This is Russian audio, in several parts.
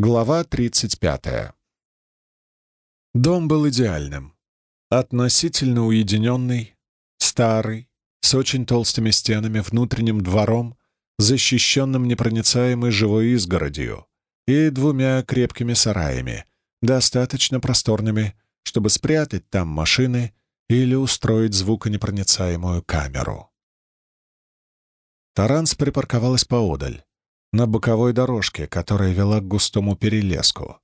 Глава 35. Дом был идеальным. Относительно уединенный, старый, с очень толстыми стенами, внутренним двором, защищенным непроницаемой живой изгородью и двумя крепкими сараями, достаточно просторными, чтобы спрятать там машины или устроить звуконепроницаемую камеру. Таранс припарковалась поодаль, на боковой дорожке, которая вела к густому перелеску,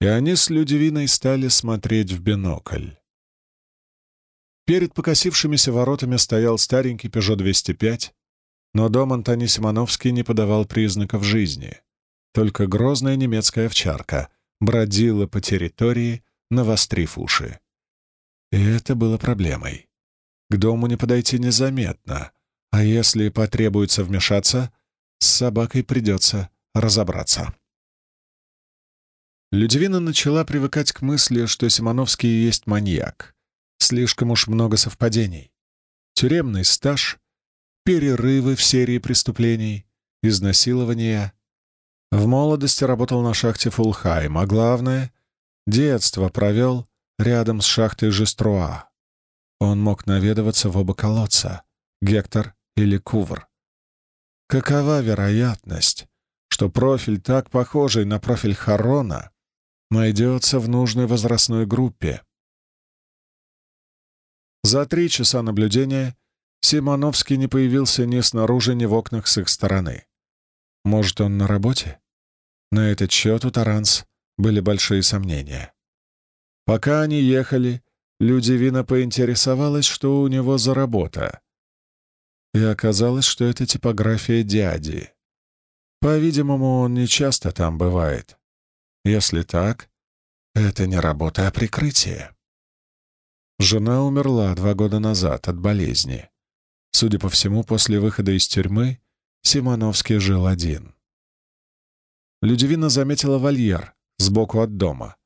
и они с Людивиной стали смотреть в бинокль. Перед покосившимися воротами стоял старенький Peugeot 205, но дом Антони Симоновский не подавал признаков жизни. Только грозная немецкая овчарка бродила по территории, навострив уши. И это было проблемой. К дому не подойти незаметно, а если потребуется вмешаться, с собакой придется разобраться. Людивина начала привыкать к мысли, что Симоновский есть маньяк. Слишком уж много совпадений. Тюремный стаж, перерывы в серии преступлений, изнасилования. В молодости работал на шахте Фулхайм, а главное — детство провел рядом с шахтой Жеструа. Он мог наведываться в оба колодца — Гектор или Кувр. Какова вероятность, что профиль, так похожий на профиль Харона, найдется в нужной возрастной группе? За три часа наблюдения Симоновский не появился ни снаружи, ни в окнах с их стороны. Может, он на работе? На этот счет у Таранс были большие сомнения. Пока они ехали, Людивина поинтересовалась, что у него за работа и оказалось, что это типография дяди. По-видимому, он не часто там бывает. Если так, это не работа, а прикрытие. Жена умерла два года назад от болезни. Судя по всему, после выхода из тюрьмы Симоновский жил один. Людивина заметила вольер сбоку от дома.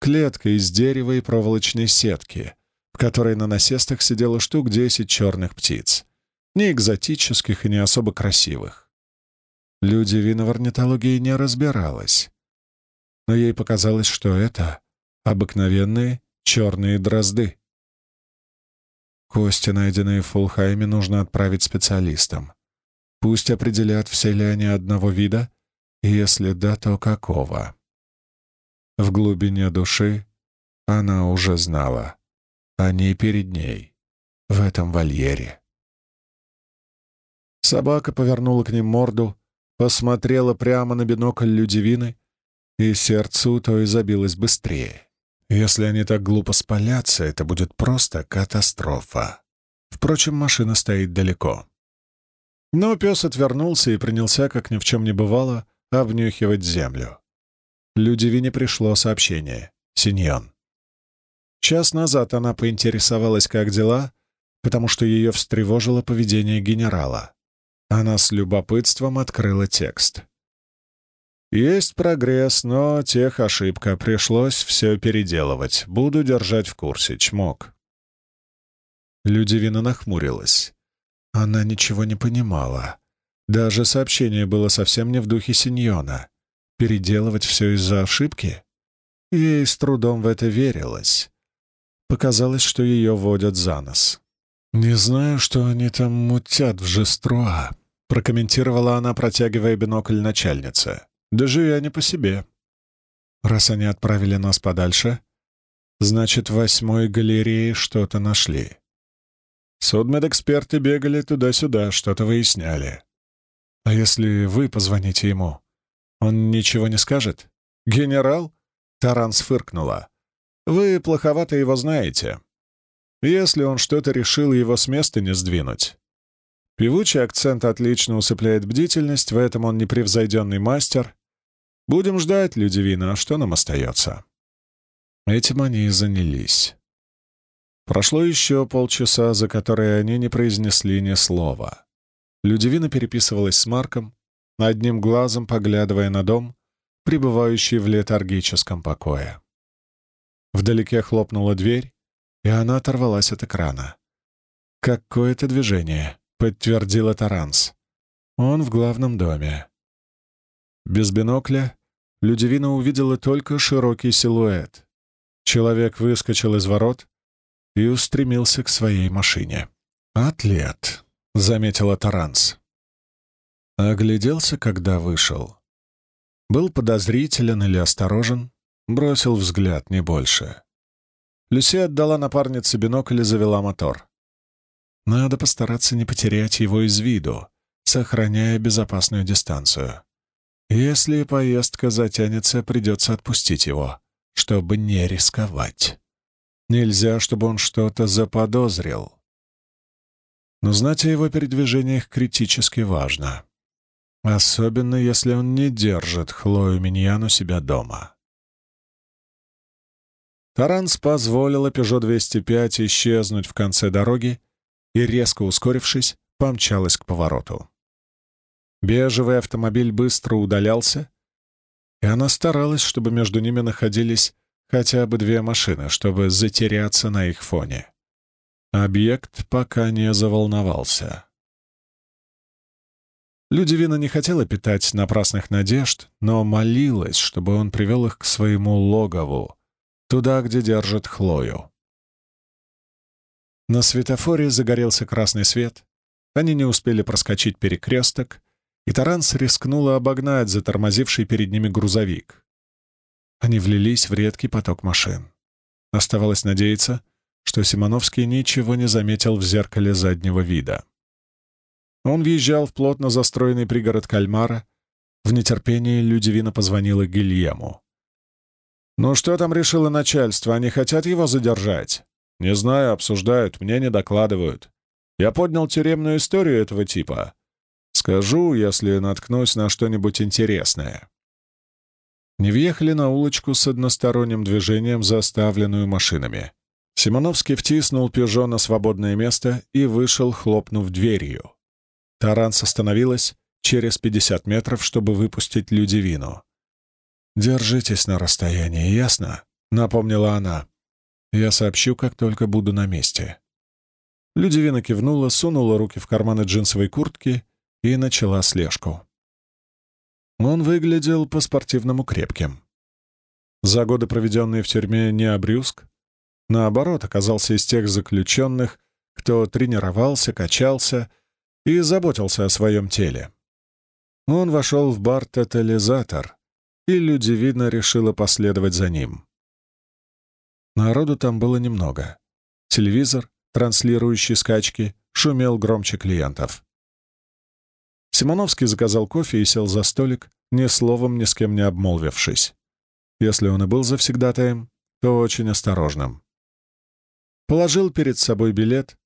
Клетка из дерева и проволочной сетки, в которой на насестах сидело штук десять черных птиц ни экзотических и не особо красивых. Люди в орнитологии не разбиралась, но ей показалось, что это обыкновенные черные дрозды. Кости, найденные в Фулхайме, нужно отправить специалистам. Пусть определят, все ли они одного вида, и если да, то какого. В глубине души она уже знала. Они перед ней, в этом вольере. Собака повернула к ним морду, посмотрела прямо на бинокль Людивины, и сердце у той забилось быстрее. Если они так глупо спалятся, это будет просто катастрофа. Впрочем, машина стоит далеко. Но пес отвернулся и принялся, как ни в чем не бывало, обнюхивать землю. Людивине пришло сообщение. Синьон. Час назад она поинтересовалась, как дела, потому что ее встревожило поведение генерала. Она с любопытством открыла текст. «Есть прогресс, но тех ошибка. Пришлось все переделывать. Буду держать в курсе. Чмок». Людивина нахмурилась. Она ничего не понимала. Даже сообщение было совсем не в духе Синьона. Переделывать все из-за ошибки? Ей с трудом в это верилось. Показалось, что ее водят за нос. «Не знаю, что они там мутят в жеструа», — прокомментировала она, протягивая бинокль начальнице. «Даже я не по себе». «Раз они отправили нас подальше, значит, в восьмой галерее что-то нашли». Судмедэксперты бегали туда-сюда, что-то выясняли. «А если вы позвоните ему, он ничего не скажет?» «Генерал?» — Таранс фыркнула. «Вы плоховато его знаете если он что-то решил его с места не сдвинуть. Певучий акцент отлично усыпляет бдительность, в этом он непревзойденный мастер. Будем ждать, Людивина, а что нам остается? Этим они и занялись. Прошло еще полчаса, за которые они не произнесли ни слова. Людивина переписывалась с Марком, одним глазом поглядывая на дом, пребывающий в летаргическом покое. Вдалеке хлопнула дверь, и она оторвалась от экрана. «Какое-то движение», — подтвердила Таранс. «Он в главном доме». Без бинокля Людивина увидела только широкий силуэт. Человек выскочил из ворот и устремился к своей машине. «Атлет», — заметила Таранс. Огляделся, когда вышел. Был подозрителен или осторожен, бросил взгляд, не больше. Люси отдала напарнице бинокль и завела мотор. Надо постараться не потерять его из виду, сохраняя безопасную дистанцию. Если поездка затянется, придется отпустить его, чтобы не рисковать. Нельзя, чтобы он что-то заподозрил. Но знать о его передвижениях критически важно. Особенно, если он не держит Хлою Миньян у себя дома. Таранс позволила Peugeot 205 исчезнуть в конце дороги и, резко ускорившись, помчалась к повороту. Бежевый автомобиль быстро удалялся, и она старалась, чтобы между ними находились хотя бы две машины, чтобы затеряться на их фоне. Объект пока не заволновался. Людивина не хотела питать напрасных надежд, но молилась, чтобы он привел их к своему логову, туда, где держат Хлою. На светофоре загорелся красный свет, они не успели проскочить перекресток, и Таранс рискнула обогнать затормозивший перед ними грузовик. Они влились в редкий поток машин. Оставалось надеяться, что Симоновский ничего не заметил в зеркале заднего вида. Он въезжал в плотно застроенный пригород Кальмара. В нетерпении Людивина позвонила Гильему. «Ну что там решило начальство? Они хотят его задержать?» «Не знаю, обсуждают, мне не докладывают. Я поднял тюремную историю этого типа. Скажу, если наткнусь на что-нибудь интересное». Не въехали на улочку с односторонним движением, заставленную машинами. Симоновский втиснул «Пежо» на свободное место и вышел, хлопнув дверью. Таранс остановилась через 50 метров, чтобы выпустить Людивину. «Держитесь на расстоянии, ясно?» — напомнила она. «Я сообщу, как только буду на месте». Людивина кивнула, сунула руки в карманы джинсовой куртки и начала слежку. Он выглядел по-спортивному крепким. За годы, проведенные в тюрьме, не обрюзг. Наоборот, оказался из тех заключенных, кто тренировался, качался и заботился о своем теле. Он вошел в бар «Тотализатор», и Людивина решила последовать за ним. Народу там было немного. Телевизор, транслирующий скачки, шумел громче клиентов. Симоновский заказал кофе и сел за столик, ни словом ни с кем не обмолвившись. Если он и был завсегдатаем, то очень осторожным. Положил перед собой билет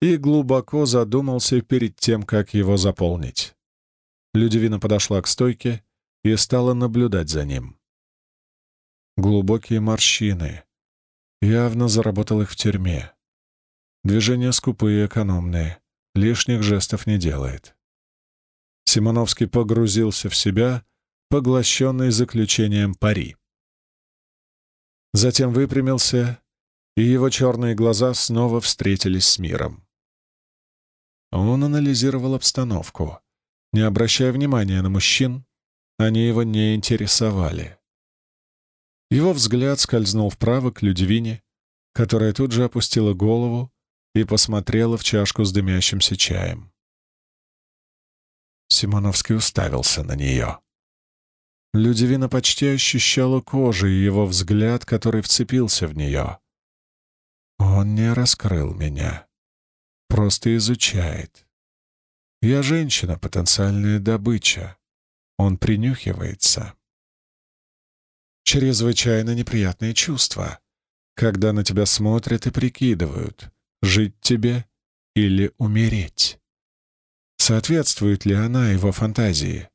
и глубоко задумался перед тем, как его заполнить. Людивина подошла к стойке и стала наблюдать за ним. Глубокие морщины. Явно заработал их в тюрьме. Движения скупые и экономные. Лишних жестов не делает. Симоновский погрузился в себя, поглощенный заключением пари. Затем выпрямился, и его черные глаза снова встретились с миром. Он анализировал обстановку, не обращая внимания на мужчин, они его не интересовали. Его взгляд скользнул вправо к Людвине, которая тут же опустила голову и посмотрела в чашку с дымящимся чаем. Симоновский уставился на нее. Людивина почти ощущала кожей его взгляд, который вцепился в нее. Он не раскрыл меня. Просто изучает. Я женщина, потенциальная добыча. Он принюхивается. Чрезвычайно неприятные чувства, когда на тебя смотрят и прикидывают, жить тебе или умереть. Соответствует ли она его фантазии?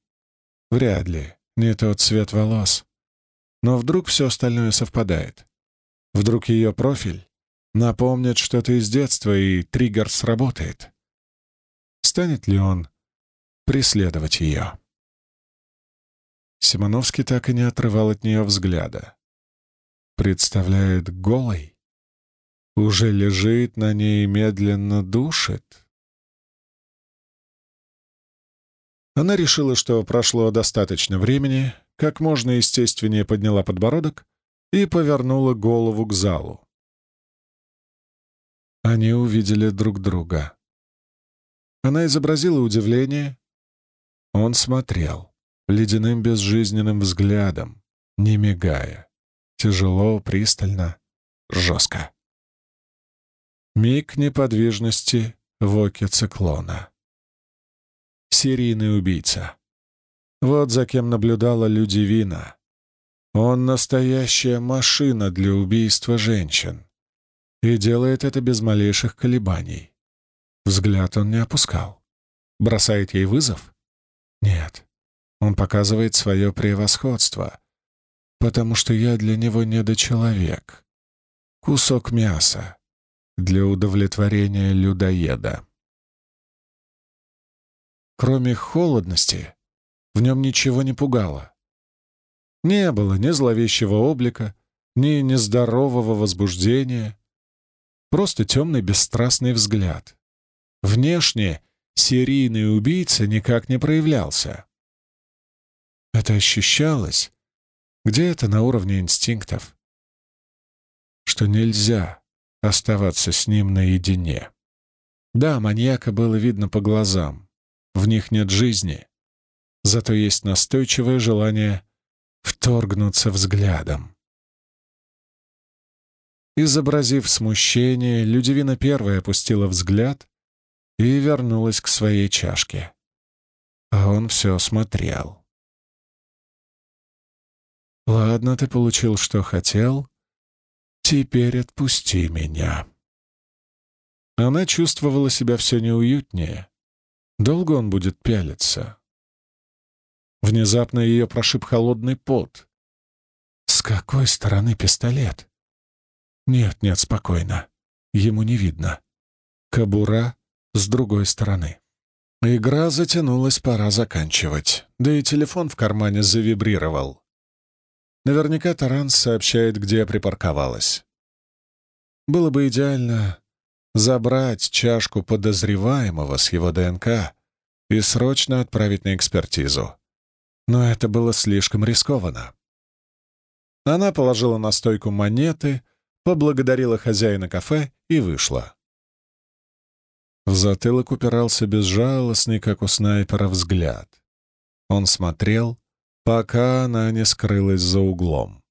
Вряд ли. Не тот цвет волос. Но вдруг все остальное совпадает. Вдруг ее профиль напомнит что-то из детства, и триггер сработает. Станет ли он преследовать ее? Симоновский так и не отрывал от нее взгляда. Представляет голой? Уже лежит на ней и медленно душит? Она решила, что прошло достаточно времени, как можно естественнее подняла подбородок и повернула голову к залу. Они увидели друг друга. Она изобразила удивление. Он смотрел ледяным безжизненным взглядом, не мигая, тяжело, пристально, жестко. Миг неподвижности в оке циклона. Серийный убийца. Вот за кем наблюдала Людивина. Он настоящая машина для убийства женщин. И делает это без малейших колебаний. Взгляд он не опускал. Бросает ей вызов? Нет. Он показывает свое превосходство. Потому что я для него недочеловек. Кусок мяса для удовлетворения людоеда. Кроме холодности, в нем ничего не пугало. Не было ни зловещего облика, ни нездорового возбуждения, просто темный бесстрастный взгляд. Внешне серийный убийца никак не проявлялся. Это ощущалось где-то на уровне инстинктов, что нельзя оставаться с ним наедине. Да, маньяка было видно по глазам, в них нет жизни, зато есть настойчивое желание вторгнуться взглядом. Изобразив смущение, Людивина первая опустила взгляд и вернулась к своей чашке. А он все смотрел. «Ладно, ты получил, что хотел. Теперь отпусти меня». Она чувствовала себя все неуютнее. Долго он будет пялиться? Внезапно ее прошиб холодный пот. С какой стороны пистолет? Нет, нет, спокойно. Ему не видно. Кабура с другой стороны. Игра затянулась, пора заканчивать. Да и телефон в кармане завибрировал. Наверняка Таранс сообщает, где припарковалась. Было бы идеально забрать чашку подозреваемого с его ДНК и срочно отправить на экспертизу но это было слишком рискованно. Она положила на стойку монеты, поблагодарила хозяина кафе и вышла. В затылок упирался безжалостный, как у снайпера, взгляд. Он смотрел, пока она не скрылась за углом.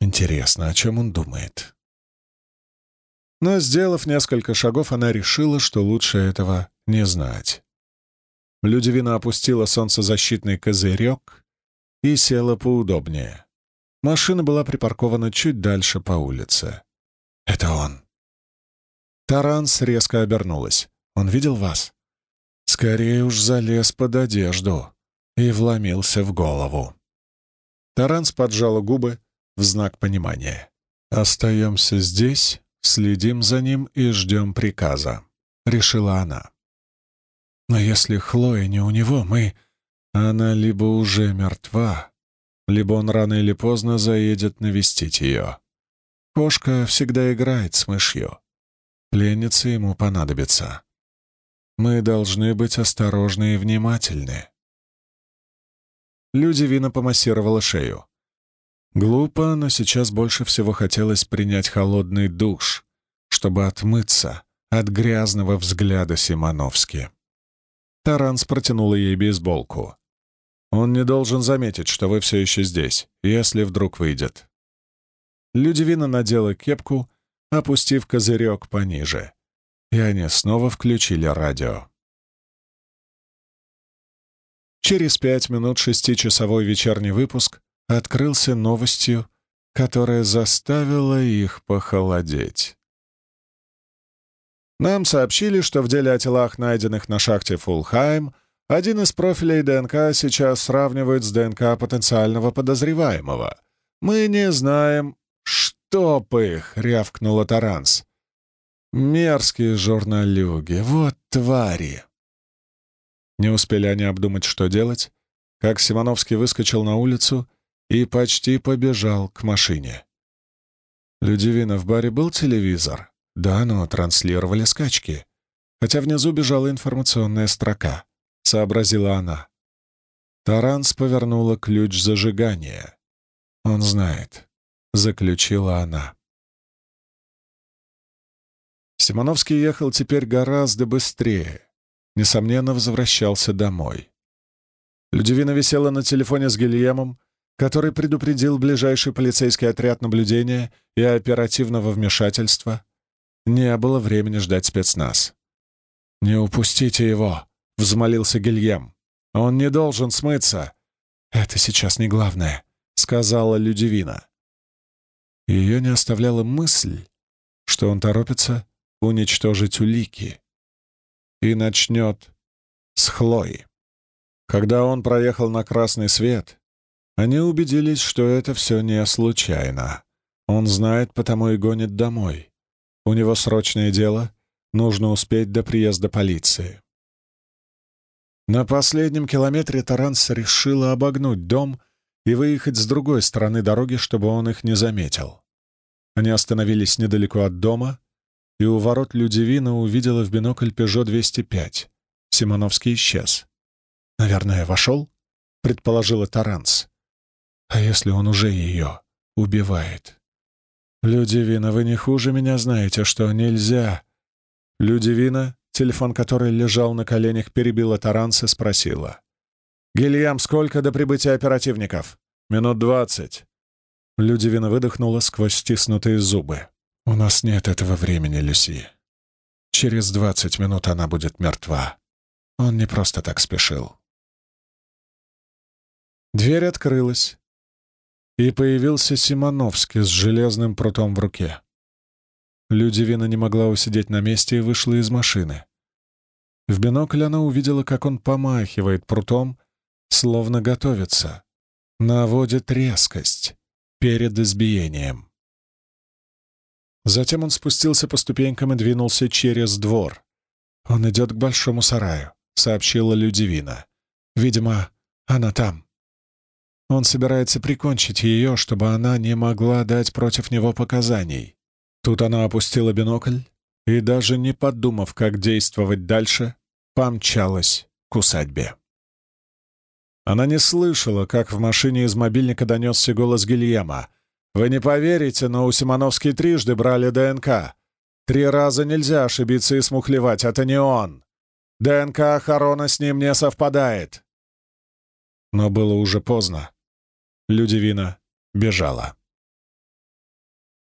Интересно, о чем он думает? Но, сделав несколько шагов, она решила, что лучше этого не знать. Людивина опустила солнцезащитный козырек и села поудобнее. Машина была припаркована чуть дальше по улице. «Это он». Таранс резко обернулась. «Он видел вас?» Скорее уж залез под одежду и вломился в голову. Таранс поджала губы в знак понимания. «Остаемся здесь, следим за ним и ждем приказа», — решила она. Но если Хлоя не у него, мы... Она либо уже мертва, либо он рано или поздно заедет навестить ее. Кошка всегда играет с мышью. Пленница ему понадобится. Мы должны быть осторожны и внимательны. Людивина помассировала шею. Глупо, но сейчас больше всего хотелось принять холодный душ, чтобы отмыться от грязного взгляда Симоновски. Таранс протянула ей бейсболку. «Он не должен заметить, что вы все еще здесь, если вдруг выйдет». Людивина надела кепку, опустив козырек пониже, и они снова включили радио. Через пять минут шестичасовой вечерний выпуск открылся новостью, которая заставила их похолодеть. Нам сообщили, что в деле о телах, найденных на шахте Фулхайм, один из профилей ДНК сейчас сравнивают с ДНК потенциального подозреваемого. Мы не знаем, «Чтоб их!» — рявкнула Таранс. «Мерзкие журналюги, вот твари!» Не успели они обдумать, что делать, как Симоновский выскочил на улицу и почти побежал к машине. «Людивина, в баре был телевизор?» Да, но транслировали скачки. Хотя внизу бежала информационная строка, сообразила она. Таранс повернула ключ зажигания. «Он знает», — заключила она. Симоновский ехал теперь гораздо быстрее. Несомненно, возвращался домой. Людивина висела на телефоне с Гильемом, который предупредил ближайший полицейский отряд наблюдения и оперативного вмешательства. Не было времени ждать спецназ. «Не упустите его!» — взмолился Гильем. «Он не должен смыться!» «Это сейчас не главное», — сказала Людивина. Ее не оставляла мысль, что он торопится уничтожить улики и начнет с Хлои. Когда он проехал на красный свет, они убедились, что это все не случайно. Он знает, потому и гонит домой. У него срочное дело, нужно успеть до приезда полиции. На последнем километре Таранс решила обогнуть дом и выехать с другой стороны дороги, чтобы он их не заметил. Они остановились недалеко от дома, и у ворот Людивина увидела в бинокль «Пежо 205». Симоновский исчез. «Наверное, вошел?» — предположила Таранс. «А если он уже ее убивает?» «Людивина, вы не хуже меня знаете, что нельзя...» Людивина, телефон которой лежал на коленях, перебила Таранс и спросила. «Гильям, сколько до прибытия оперативников?» «Минут двадцать». Людивина выдохнула сквозь стиснутые зубы. «У нас нет этого времени, Люси. Через двадцать минут она будет мертва. Он не просто так спешил». Дверь открылась, и появился Симоновский с железным прутом в руке. Людивина не могла усидеть на месте и вышла из машины. В бинокль она увидела, как он помахивает прутом, словно готовится, наводит резкость перед избиением. Затем он спустился по ступенькам и двинулся через двор. «Он идет к большому сараю», — сообщила Людивина. «Видимо, она там». Он собирается прикончить ее, чтобы она не могла дать против него показаний. Тут она опустила бинокль и, даже не подумав, как действовать дальше, помчалась к усадьбе. Она не слышала, как в машине из мобильника донесся голос Гильяма. Вы не поверите, но у Симоновски трижды брали ДНК. Три раза нельзя ошибиться и смухлевать, это не он. ДНК Харона с ним не совпадает. Но было уже поздно. Людивина бежала.